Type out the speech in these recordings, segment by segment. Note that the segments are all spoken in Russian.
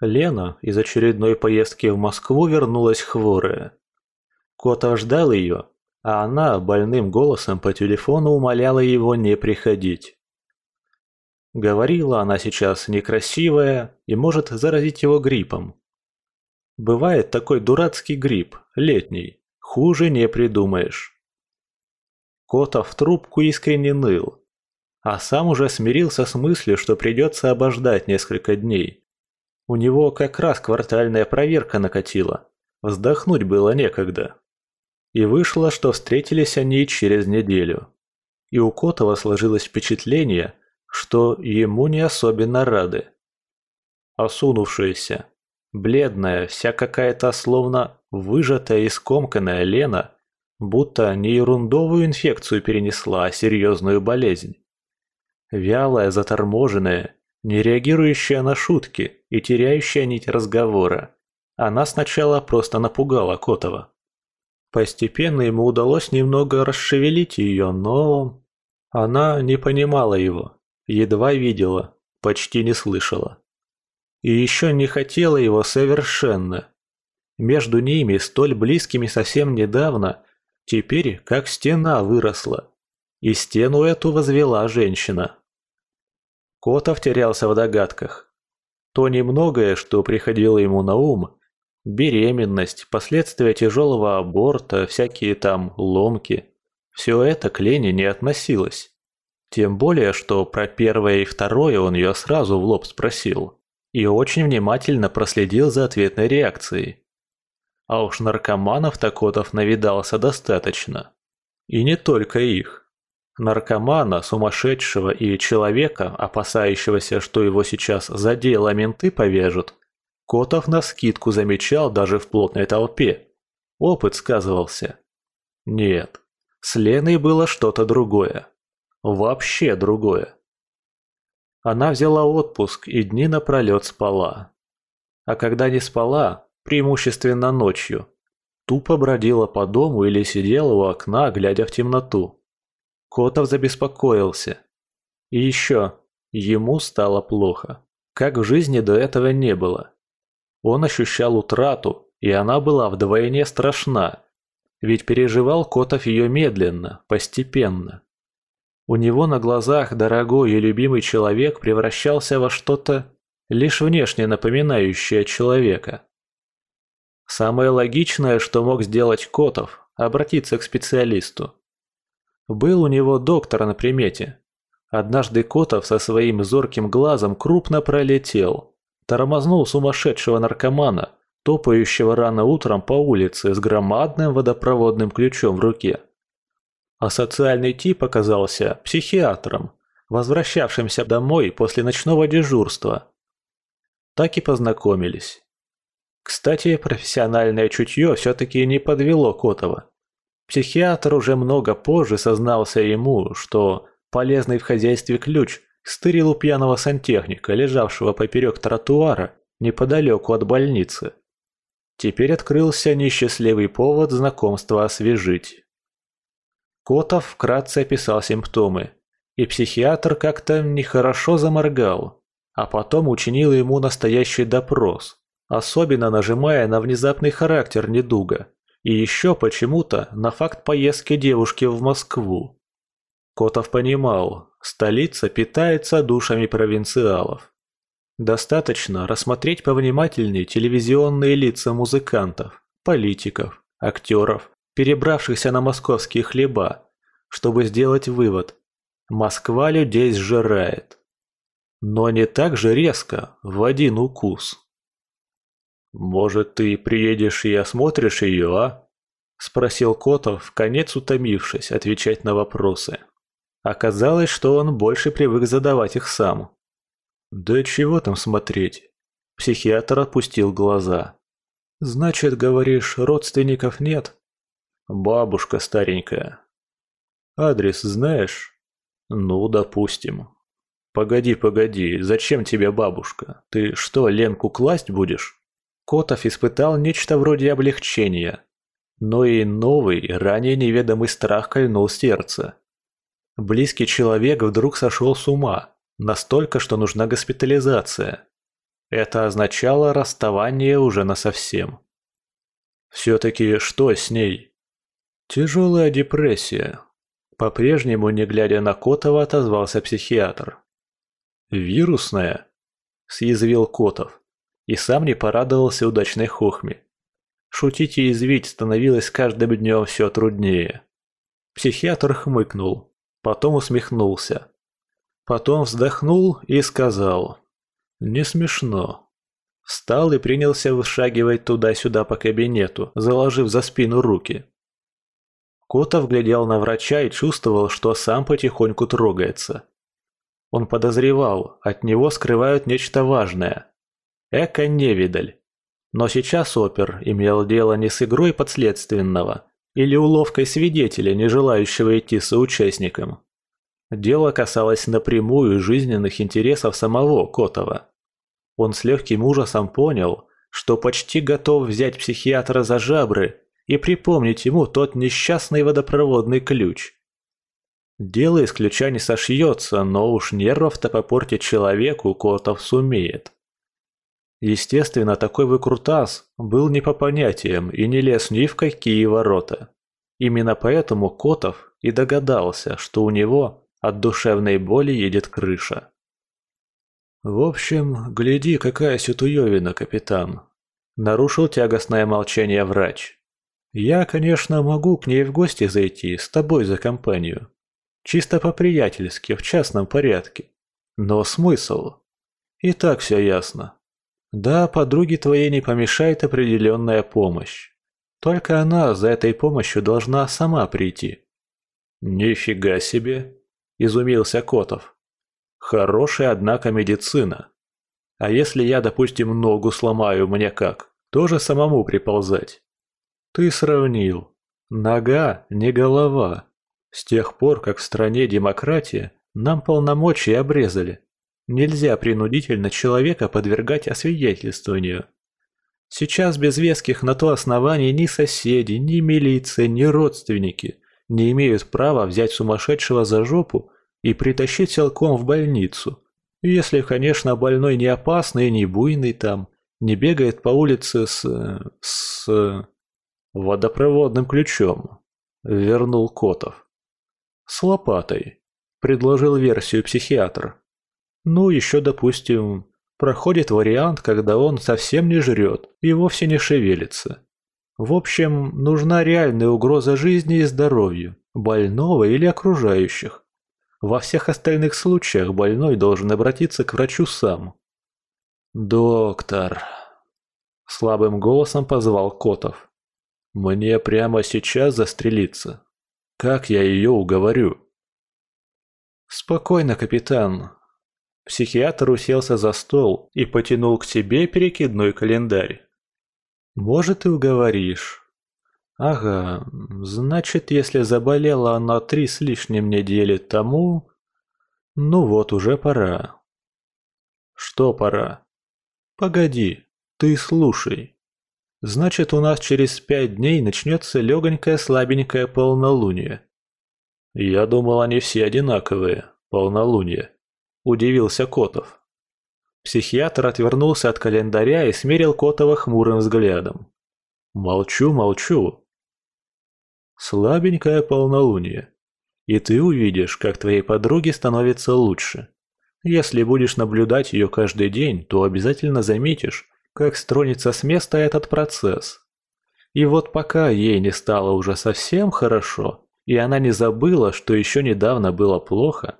Лена из очередной поездки в Москву вернулась хворая. Кота ждал ее, а она больным голосом по телефону умоляла его не приходить. Говорила она сейчас некрасивая и может заразить его гриппом. Бывает такой дурацкий грипп, летний, хуже не придумаешь. Кота в трубку искренне ныл, а сам уже смирился с мыслью, что придется обождать несколько дней. У него как раз квартальная проверка накатила, вздохнуть было некогда. И вышло, что встретились они через неделю. И у Котова сложилось впечатление, что ему не особенно рады. Осунувшаяся, бледная, вся какая-то словно выжатая и скомканная Лена, будто не ерундовую инфекцию перенесла, а серьезную болезнь. Вялая, заторможенная, не реагирующая на шутки и теряющая нить разговора. Она сначала просто напугала Котова. Постепенно ему удалось немного расшевелить ее, но... Она не понимала его, едва видела, почти не слышала. И еще не хотела его совершенно. Между ними, столь близкими совсем недавно, теперь как стена выросла. И стену эту возвела женщина. Котов терялся в догадках. То немногое, что приходило ему на ум, Беременность, последствия тяжелого аборта, всякие там ломки. Все это к Лене не относилось. Тем более, что про первое и второе он ее сразу в лоб спросил. И очень внимательно проследил за ответной реакцией. А уж наркоманов Такотов навидался достаточно. И не только их. Наркомана, сумасшедшего и человека, опасающегося, что его сейчас за дело менты повяжут, Котов на скидку замечал даже в плотной толпе. Опыт сказывался. Нет, с Леной было что-то другое. Вообще другое. Она взяла отпуск и дни напролет спала. А когда не спала, преимущественно ночью, тупо бродила по дому или сидела у окна, глядя в темноту. Котов забеспокоился. И еще, ему стало плохо. Как в жизни до этого не было. Он ощущал утрату, и она была вдвойне страшна, ведь переживал Котов ее медленно, постепенно. У него на глазах дорогой и любимый человек превращался во что-то лишь внешне напоминающее человека. Самое логичное, что мог сделать Котов – обратиться к специалисту. Был у него доктор на примете. Однажды Котов со своим зорким глазом крупно пролетел – тормознул сумасшедшего наркомана, топающего рано утром по улице с громадным водопроводным ключом в руке. А социальный тип оказался психиатром, возвращавшимся домой после ночного дежурства. Так и познакомились. Кстати, профессиональное чутье все-таки не подвело Котова. Психиатр уже много позже сознался ему, что полезный в хозяйстве ключ стырил у пьяного сантехника, лежавшего поперек тротуара неподалеку от больницы. Теперь открылся несчастливый повод знакомства освежить. Котов вкратце описал симптомы, и психиатр как-то нехорошо заморгал, а потом учинил ему настоящий допрос, особенно нажимая на внезапный характер недуга и еще почему-то на факт поездки девушки в Москву. Котов понимал, Столица питается душами провинциалов. Достаточно рассмотреть повнимательнее телевизионные лица музыкантов, политиков, актеров, перебравшихся на московские хлеба, чтобы сделать вывод – Москва людей сжирает. Но не так же резко, в один укус. «Может, ты приедешь и осмотришь ее, а?» – спросил Котов, конец утомившись отвечать на вопросы. Оказалось, что он больше привык задавать их сам. «Да чего там смотреть?» Психиатр опустил глаза. «Значит, говоришь, родственников нет?» «Бабушка старенькая». «Адрес знаешь?» «Ну, допустим». «Погоди, погоди, зачем тебе бабушка? Ты что, Ленку класть будешь?» Котов испытал нечто вроде облегчения. Но и новый, ранее неведомый страх кольнул сердце. Близкий человек вдруг сошел с ума, настолько, что нужна госпитализация. Это означало расставание уже насовсем. Все-таки что с ней? Тяжелая депрессия. По-прежнему, не глядя на Котова, отозвался психиатр. «Вирусная?» – съязвил Котов. И сам не порадовался удачной хохме. Шутить и извить становилось каждым днем все труднее. Психиатр хмыкнул, потом усмехнулся. Потом вздохнул и сказал «Не смешно». Встал и принялся вышагивать туда-сюда по кабинету, заложив за спину руки. Котов глядел на врача и чувствовал, что сам потихоньку трогается. Он подозревал, от него скрывают нечто важное. Эко-невидаль. Но сейчас опер имел дело не с игрой подследственного или уловкой свидетеля, не желающего идти соучастником. Дело касалось напрямую жизненных интересов самого Котова. Он с легким ужасом понял, что почти готов взять психиатра за жабры и припомнить ему тот несчастный водопроводный ключ. Дело из ключа не сошьется, но уж нервов-то попортить человеку Котов сумеет. Естественно, такой выкрутас был не по понятиям и не лез ни в какие ворота. Именно поэтому Котов и догадался, что у него от душевной боли едет крыша. «В общем, гляди, какая ситуевина, капитан!» Нарушил тягостное молчание врач. «Я, конечно, могу к ней в гости зайти, с тобой за компанию. Чисто по-приятельски, в частном порядке. Но смысл? И так все ясно. Да, подруге твоей не помешает определенная помощь. Только она за этой помощью должна сама прийти. Нифига себе, изумился Котов. Хорошая, однако, медицина. А если я, допустим, ногу сломаю, мне как? Тоже самому приползать? Ты сравнил. Нога не голова. С тех пор, как в стране демократия, нам полномочия обрезали. Нельзя принудительно человека подвергать освидетельствованию. Сейчас без веских на то оснований ни соседи, ни милиция, ни родственники не имеют права взять сумасшедшего за жопу и притащить силком в больницу. Если, конечно, больной не опасный, не буйный там, не бегает по улице с... с... водопроводным ключом, вернул Котов. С лопатой, предложил версию психиатр. Ну, еще, допустим, проходит вариант, когда он совсем не жрет и вовсе не шевелится. В общем, нужна реальная угроза жизни и здоровью, больного или окружающих. Во всех остальных случаях больной должен обратиться к врачу сам. «Доктор», – слабым голосом позвал Котов. «Мне прямо сейчас застрелиться. Как я ее уговорю?» «Спокойно, капитан. Психиатр уселся за стол и потянул к себе перекидной календарь. «Может, и уговоришь». «Ага, значит, если заболела она три с лишним недели тому...» «Ну вот, уже пора». «Что пора?» «Погоди, ты слушай. Значит, у нас через пять дней начнется легонькое слабенькое полнолуние». «Я думал, они все одинаковые, полнолуние». – удивился Котов. Психиатр отвернулся от календаря и смерил Котова хмурым взглядом. «Молчу, молчу». «Слабенькое полнолуние. И ты увидишь, как твоей подруге становится лучше. Если будешь наблюдать ее каждый день, то обязательно заметишь, как стронется с места этот процесс. И вот пока ей не стало уже совсем хорошо, и она не забыла, что еще недавно было плохо,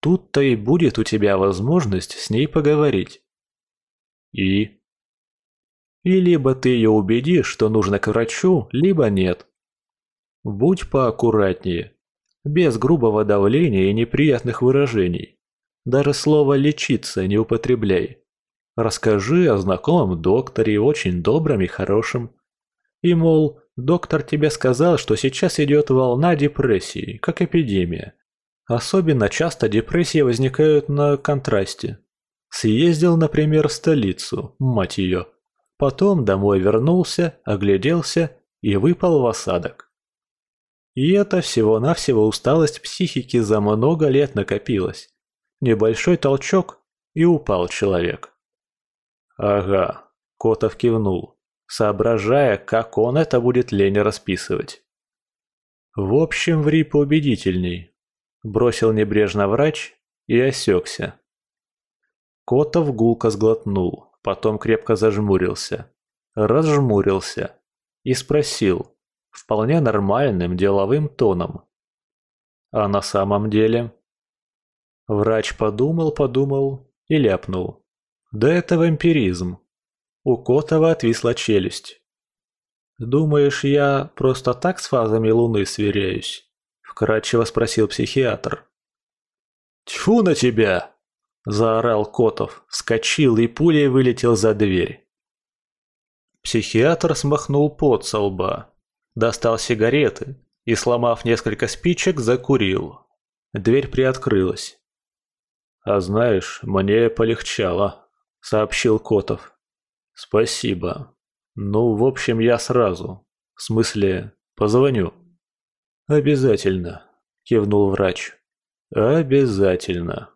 Тут-то и будет у тебя возможность с ней поговорить. И? И либо ты ее убедишь, что нужно к врачу, либо нет. Будь поаккуратнее. Без грубого давления и неприятных выражений. Даже слово «лечиться» не употребляй. Расскажи о знакомом докторе, очень добром и хорошем. И, мол, доктор тебе сказал, что сейчас идет волна депрессии, как эпидемия. Особенно часто депрессии возникают на контрасте. Съездил, например, в столицу, мать ее. Потом домой вернулся, огляделся и выпал в осадок. И это всего-навсего усталость психики за много лет накопилась. Небольшой толчок, и упал человек. Ага, Котов кивнул, соображая, как он это будет Лене расписывать. В общем, ври поубедительней. Бросил небрежно врач и осекся. Котов гулко сглотнул, потом крепко зажмурился. Разжмурился и спросил, вполне нормальным деловым тоном. А на самом деле? Врач подумал-подумал и ляпнул. Да это вампиризм. У Котова отвисла челюсть. «Думаешь, я просто так с фазами Луны сверяюсь?» – вкратчиво спросил психиатр. «Тьфу на тебя!» – заорал Котов, вскочил и пулей вылетел за дверь. Психиатр смахнул пот со лба, достал сигареты и, сломав несколько спичек, закурил. Дверь приоткрылась. «А знаешь, мне полегчало», — сообщил Котов. «Спасибо. Ну, в общем, я сразу. В смысле, позвоню». «Обязательно», — кивнул врач. «Обязательно».